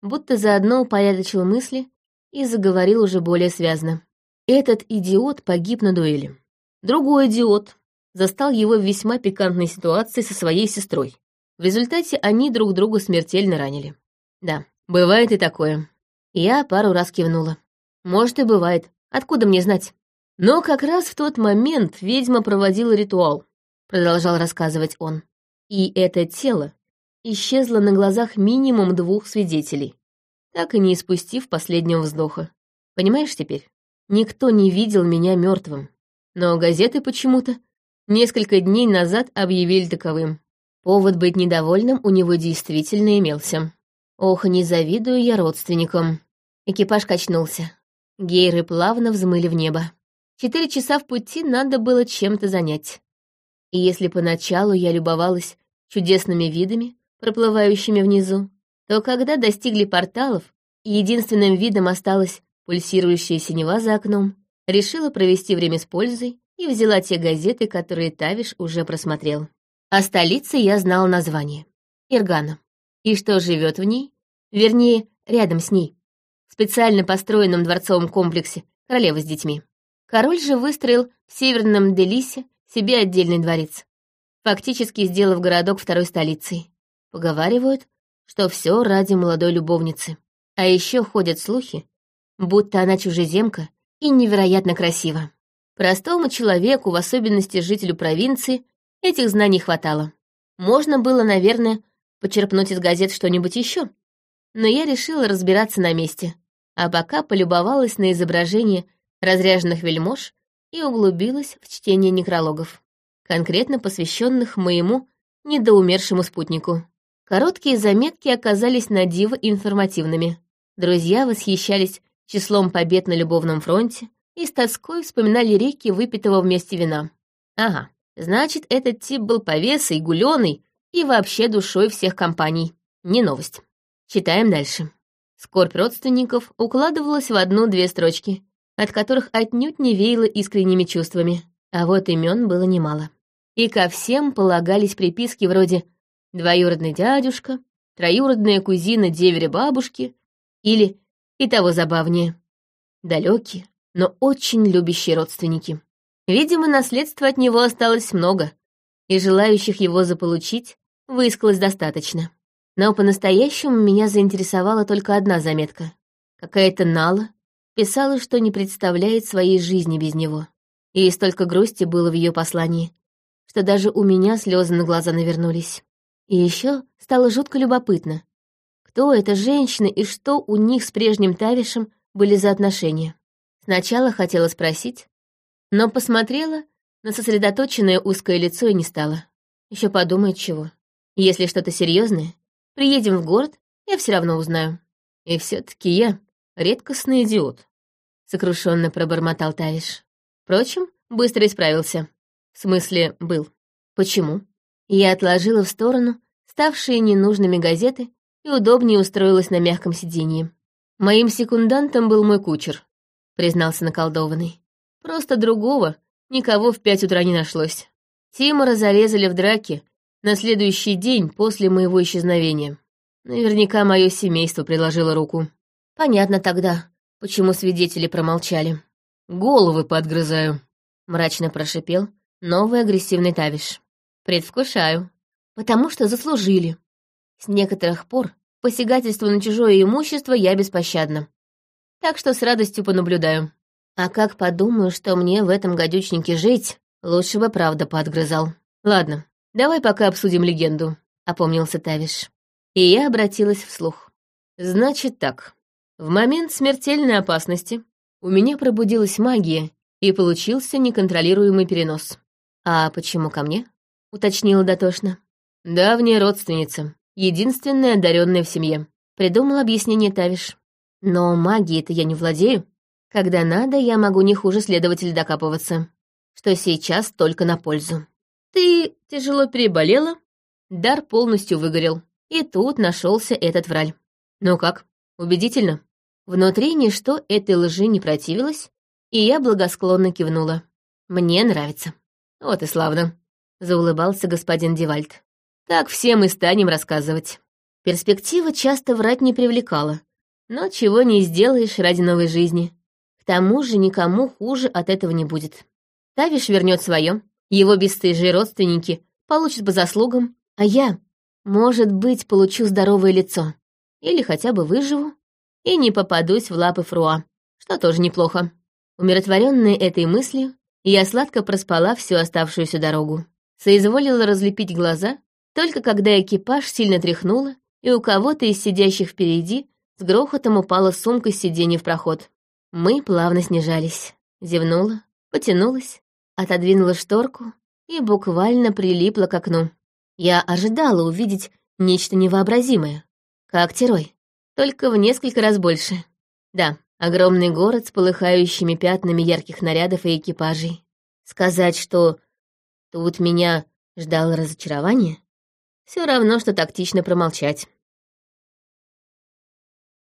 будто заодно упорядочил мысли и заговорил уже более связно. Этот идиот погиб на дуэли. Другой идиот застал его в весьма пикантной ситуации со своей сестрой. В результате они друг друга смертельно ранили. Да, бывает и такое. Я пару раз кивнула. Может, и бывает. Откуда мне знать? Но как раз в тот момент ведьма проводила ритуал, продолжал рассказывать он. И это тело исчезло на глазах минимум двух свидетелей, так и не испустив последнего вздоха. Понимаешь теперь? Никто не видел меня мертвым. Но газеты почему-то несколько дней назад объявили таковым. Повод быть недовольным у него действительно имелся. Ох, не завидую я родственникам. Экипаж качнулся. Гейры плавно взмыли в небо. Четыре часа в пути надо было чем-то занять. И если поначалу я любовалась чудесными видами, проплывающими внизу, то когда достигли порталов, и единственным видом осталась пульсирующая синева за окном, решила провести время с пользой и взяла те газеты, которые Тавиш уже просмотрел. О столице я знал название. Иргана. и что живет в ней, вернее, рядом с ней, в специально построенном дворцовом комплексе королевы с детьми. Король же выстроил в северном Делисе себе отдельный дворец, фактически сделав городок второй столицей. Поговаривают, что все ради молодой любовницы. А еще ходят слухи, будто она чужеземка и невероятно красива. Простому человеку, в особенности жителю провинции, этих знаний хватало. Можно было, наверное, почерпнуть из газет что-нибудь еще, но я решила разбираться на месте, а пока полюбовалась на изображение разряженных вельмож и углубилась в чтение некрологов, конкретно посвященных моему недоумершему спутнику. Короткие заметки оказались на диво информативными. Друзья восхищались числом побед на любовном фронте и с тоской вспоминали реки выпитого вместе вина. Ага, значит, этот тип был повесой, гулёный и вообще душой всех компаний. Не новость. Читаем дальше. Скорбь родственников укладывалась в одну-две строчки, от которых отнюдь не веяло искренними чувствами, а вот имен было немало. И ко всем полагались приписки вроде «двоюродный дядюшка», «троюродная кузина деверя бабушки» или, и того забавнее, далекие, но очень любящие родственники. Видимо, наследства от него осталось много, и желающих его заполучить выискалось достаточно. Но по-настоящему меня заинтересовала только одна заметка. Какая-то Нала писала, что не представляет своей жизни без него. И столько грусти было в ее послании, что даже у меня слезы на глаза навернулись. И еще стало жутко любопытно, кто эта женщина и что у них с прежним Тавишем были за отношения. Сначала хотела спросить, но посмотрела на сосредоточенное узкое лицо и не стала. Еще подумает чего. Если что-то серьезное, приедем в город, я все равно узнаю. И все-таки я редкостный идиот, сокрушенно пробормотал Тавиш. Впрочем, быстро исправился. В смысле, был. Почему? Я отложила в сторону ставшие ненужными газеты и удобнее устроилась на мягком сиденье. Моим секундантом был мой кучер, признался наколдованный. Просто другого никого в пять утра не нашлось. Тимора зарезали в драке на следующий день после моего исчезновения. Наверняка мое семейство приложило руку. Понятно тогда, почему свидетели промолчали. «Головы подгрызаю», — мрачно прошипел новый агрессивный тавиш. «Предвкушаю. Потому что заслужили. С некоторых пор посягательству на чужое имущество я беспощадна. Так что с радостью понаблюдаю. А как подумаю, что мне в этом гадючнике жить, лучше бы правда подгрызал. Ладно, давай пока обсудим легенду», — опомнился Тавиш. И я обратилась вслух. «Значит так. В момент смертельной опасности у меня пробудилась магия, и получился неконтролируемый перенос. «А почему ко мне?» — уточнила дотошно. «Давняя родственница, единственная одаренная в семье», — придумал объяснение Тавиш. «Но магией-то я не владею. Когда надо, я могу не хуже следователя докапываться, что сейчас только на пользу. Ты тяжело переболела, дар полностью выгорел, и тут нашелся этот враль. Ну как, убедительно?» Внутри ничто этой лжи не противилось, и я благосклонно кивнула. «Мне нравится». «Вот и славно», — заулыбался господин Девальд. «Так все мы станем рассказывать». Перспектива часто врать не привлекала, но чего не сделаешь ради новой жизни. К тому же никому хуже от этого не будет. Тавиш вернет свое, его бесстыжие родственники получат по заслугам, а я, может быть, получу здоровое лицо. Или хотя бы выживу, и не попадусь в лапы Фруа, что тоже неплохо. Умиротворенная этой мыслью, я сладко проспала всю оставшуюся дорогу. Соизволила разлепить глаза, только когда экипаж сильно тряхнуло, и у кого-то из сидящих впереди с грохотом упала сумка с сиденья в проход. Мы плавно снижались. Зевнула, потянулась, отодвинула шторку и буквально прилипла к окну. Я ожидала увидеть нечто невообразимое, как Терой только в несколько раз больше. Да, огромный город с полыхающими пятнами ярких нарядов и экипажей. Сказать, что тут меня ждало разочарование, все равно, что тактично промолчать.